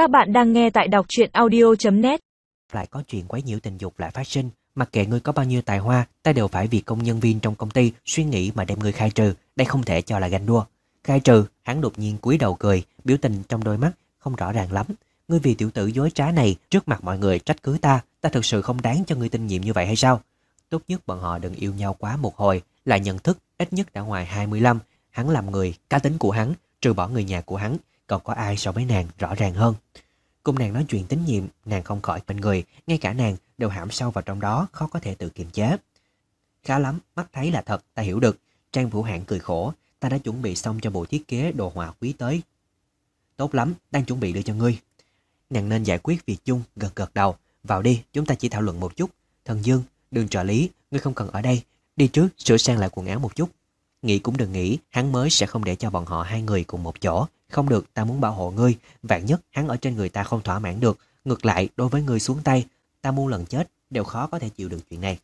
Các bạn đang nghe tại đọc truyện audio.net lại có chuyện quấy nhiễu tình dục lại phát sinh. Mặc kệ ngươi có bao nhiêu tài hoa, ta đều phải vì công nhân viên trong công ty suy nghĩ mà đem ngươi khai trừ. Đây không thể cho là ganh đua. Khai trừ, hắn đột nhiên cúi đầu cười, biểu tình trong đôi mắt không rõ ràng lắm. Ngươi vì tiểu tử dối trá này trước mặt mọi người trách cứ ta, ta thực sự không đáng cho ngươi tin nhiệm như vậy hay sao? Tốt nhất bọn họ đừng yêu nhau quá một hồi, là nhận thức ít nhất đã ngoài 25. Hắn làm người, cá tính của hắn, trừ bỏ người nhà của hắn, còn có ai so với nàng rõ ràng hơn. Cùng nàng nói chuyện tín nhiệm, nàng không khỏi bên người, ngay cả nàng đều hãm sâu vào trong đó, khó có thể tự kiềm chế. Khá lắm, mắt thấy là thật, ta hiểu được. Trang Vũ Hạng cười khổ, ta đã chuẩn bị xong cho bộ thiết kế đồ họa quý tới. Tốt lắm, đang chuẩn bị đưa cho ngươi. Nàng nên giải quyết việc chung, gật gật đầu. Vào đi, chúng ta chỉ thảo luận một chút. Thần Dương, đường trợ lý, ngươi không cần ở đây. Đi trước, sửa sang lại quần áo một chút. Nghĩ cũng đừng nghĩ, hắn mới sẽ không để cho bọn họ hai người cùng một chỗ. Không được, ta muốn bảo hộ ngươi. Vạn nhất, hắn ở trên người ta không thỏa mãn được. Ngược lại, đối với ngươi xuống tay, ta muôn lần chết, đều khó có thể chịu được chuyện này.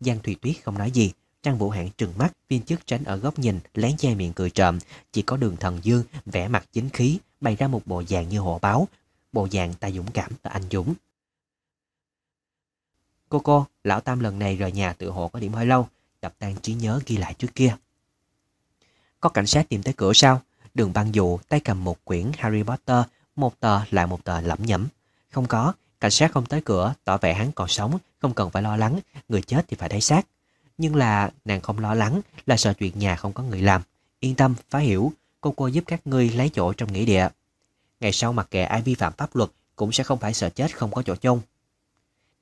Giang Thùy Tuyết không nói gì. Trang Vũ Hạng trừng mắt, viên chức tránh ở góc nhìn, lén che miệng cười trộm. Chỉ có đường thần dương, vẽ mặt chính khí, bày ra một bộ dạng như hộ báo. Bộ dạng ta dũng cảm, ta anh dũng. Cô cô, lão tam lần này rời nhà tự hộ có điểm hơi lâu, đập tan trí nhớ ghi lại trước kia. Có cảnh sát tìm tới cửa sao? Đường băng dụ tay cầm một quyển Harry Potter, một tờ lại một tờ lẩm nhẩm. Không có, cảnh sát không tới cửa, tỏ vẻ hắn còn sống, không cần phải lo lắng, người chết thì phải thấy xác. Nhưng là nàng không lo lắng, là sợ chuyện nhà không có người làm. Yên tâm, phá hiểu, cô cô giúp các ngươi lấy chỗ trong nghĩa địa. Ngày sau mặc kệ ai vi phạm pháp luật, cũng sẽ không phải sợ chết không có chỗ chôn.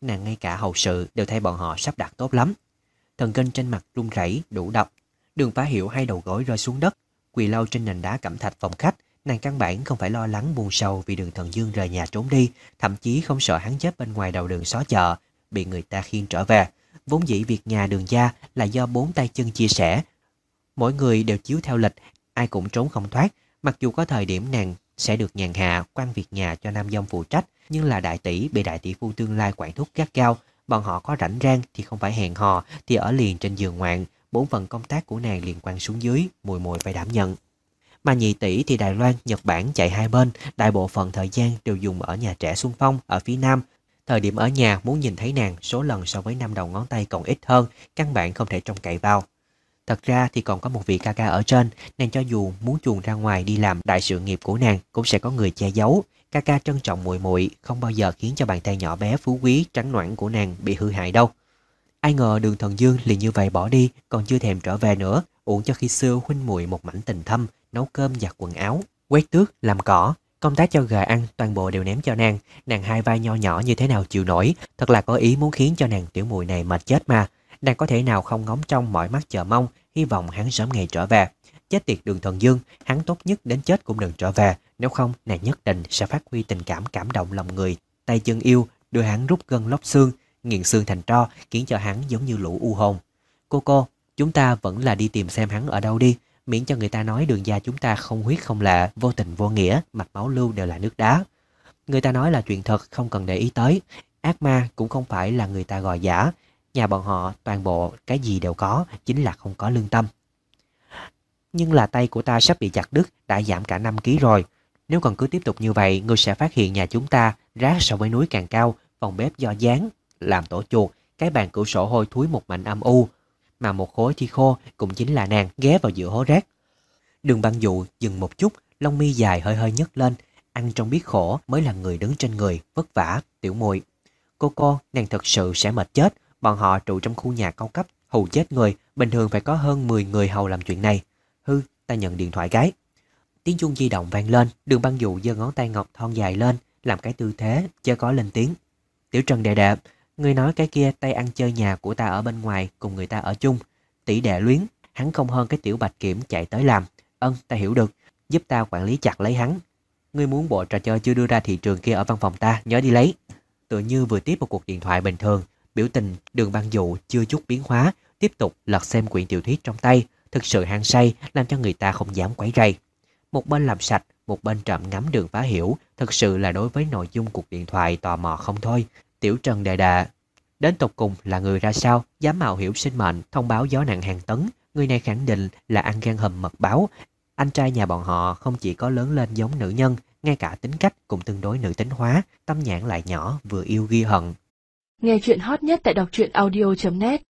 Nàng ngay cả hậu sự đều thay bọn họ sắp đặt tốt lắm. Thần kinh trên mặt run rẩy đủ độc. Đường phá hiểu hai đầu gối rơi xuống đất, quỳ lâu trên nền đá cẩm thạch phòng khách, nàng căn bản không phải lo lắng buồn sầu vì đường thần dương rời nhà trốn đi, thậm chí không sợ hắn chết bên ngoài đầu đường xó chợ, bị người ta khiêng trở về. Vốn dĩ việc nhà đường gia là do bốn tay chân chia sẻ. Mỗi người đều chiếu theo lịch, ai cũng trốn không thoát, mặc dù có thời điểm nàng sẽ được nhàn hạ quan việc nhà cho nam dông phụ trách, nhưng là đại tỷ bị đại tỷ phu tương lai quản thúc gắt cao, bọn họ có rảnh rang thì không phải hẹn hò thì ở liền trên giường ngoạn, bốn phần công tác của nàng liên quan xuống dưới, mùi mùi phải đảm nhận. Mà nhị tỷ thì Đài Loan, Nhật Bản chạy hai bên, đại bộ phận thời gian đều dùng ở nhà trẻ Xuân Phong ở phía Nam. Thời điểm ở nhà muốn nhìn thấy nàng số lần so với năm đầu ngón tay còn ít hơn, căn bản không thể trông cậy vào. Thật ra thì còn có một vị ca ca ở trên, nàng cho dù muốn chuồn ra ngoài đi làm đại sự nghiệp của nàng cũng sẽ có người che giấu. Ca ca trân trọng muội muội không bao giờ khiến cho bàn tay nhỏ bé phú quý trắng noãn của nàng bị hư hại đâu. Ai ngờ đường thần dương liền như vậy bỏ đi, còn chưa thèm trở về nữa, uổng cho khi xưa huynh muội một mảnh tình thâm, nấu cơm giặt quần áo, quét tước, làm cỏ. Công tác cho gà ăn toàn bộ đều ném cho nàng, nàng hai vai nho nhỏ như thế nào chịu nổi, thật là có ý muốn khiến cho nàng tiểu muội này mệt chết mà. Nàng có thể nào không ngóng trong mọi mắt chờ mong, hy vọng hắn sớm ngày trở về. Chết tiệt đường thần dương, hắn tốt nhất đến chết cũng đừng trở về, nếu không nàng nhất định sẽ phát huy tình cảm cảm động lòng người. Tay chân yêu, đưa hắn rút gân lóc xương, nghiền xương thành tro, khiến cho hắn giống như lũ u hồn. Cô cô, chúng ta vẫn là đi tìm xem hắn ở đâu đi, miễn cho người ta nói đường gia chúng ta không huyết không lạ, vô tình vô nghĩa, mạch máu lưu đều là nước đá. Người ta nói là chuyện thật, không cần để ý tới. Ác ma cũng không phải là người ta gọi giả. Nhà bọn họ toàn bộ cái gì đều có, chính là không có lương tâm. Nhưng là tay của ta sắp bị chặt đứt, đã giảm cả 5 kg rồi. Nếu còn cứ tiếp tục như vậy, ngươi sẽ phát hiện nhà chúng ta rác so với núi càng cao, phòng bếp do dán làm tổ chuột, cái bàn cửa sổ hôi thúi một mảnh âm u, mà một khối thi khô cũng chính là nàng ghé vào giữa hố rác. Đường băng dụ dừng một chút, lông mi dài hơi hơi nhấc lên, ăn trong biết khổ mới là người đứng trên người, vất vả, tiểu muội Cô cô, nàng thật sự sẽ mệt chết, bọn họ trụ trong khu nhà cao cấp, hù chết người, bình thường phải có hơn 10 người hầu làm chuyện này. Hư, ta nhận điện thoại cái. Tiếng chuông di động vang lên, đường băng dụ giơ ngón tay ngọc thon dài lên, làm cái tư thế, chưa có lên tiếng. Tiểu Trần đệ đệ, Người nói cái kia tay ăn chơi nhà của ta ở bên ngoài cùng người ta ở chung. Tỷ đệ luyến, hắn không hơn cái tiểu bạch kiểm chạy tới làm. Ân, ta hiểu được, giúp ta quản lý chặt lấy hắn. Ngươi muốn bộ trò chơi chưa đưa ra thị trường kia ở văn phòng ta, nhớ đi lấy. Tựa như vừa tiếp một cuộc điện thoại bình thường, biểu tình đường băng dụ chưa chút biến hóa, tiếp tục lật xem quyển tiểu thuyết trong tay, thực sự hăng say làm cho người ta không dám quấy rầy. Một bên làm sạch, một bên trộm ngắm đường phá hiểu, thực sự là đối với nội dung cuộc điện thoại tò mò không thôi, Tiểu Trần đề đà. Đến tục cùng là người ra sao? Dám mạo hiểu sinh mệnh Thông báo gió nặng hàng tấn. Người này khẳng định là ăn gan hầm mật báo. Anh trai nhà bọn họ không chỉ có lớn lên giống nữ nhân ngay cả tính cách cũng tương đối nữ tính hóa, tâm nhãn lại nhỏ, vừa yêu ghi hận. Nghe chuyện hot nhất tại đọc truyện audio.net